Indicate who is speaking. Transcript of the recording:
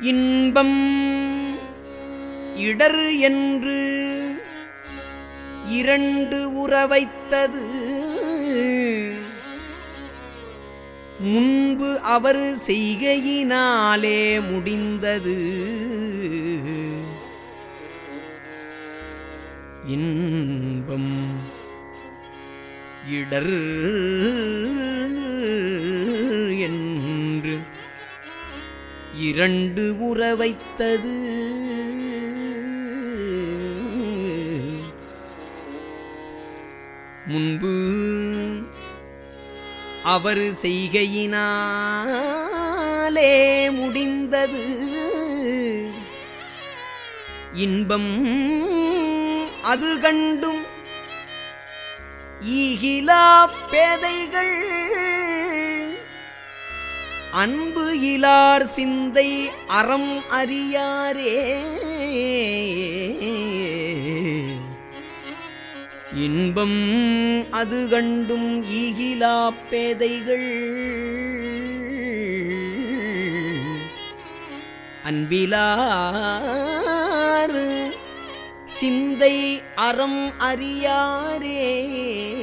Speaker 1: இன்பம் இடர் என்று இரண்டு உறவைத்தது. முன்பு அவர் செய்கையினாலே முடிந்தது. இன்பம் இடர் இரண்டு உறவைத்தது. முன்பு அவர் செய்கையினாலே முடிந்தது. இன்பம் அது கண்டும் ஈகிலா பேதைகள் அன்பு இலார் சிந்தை அறம் அறியாரே. இன்பம் அது கண்டும் ஈகிலா பேதைகள். அன்பிலாறு சிந்தை அறம் அறியாரே.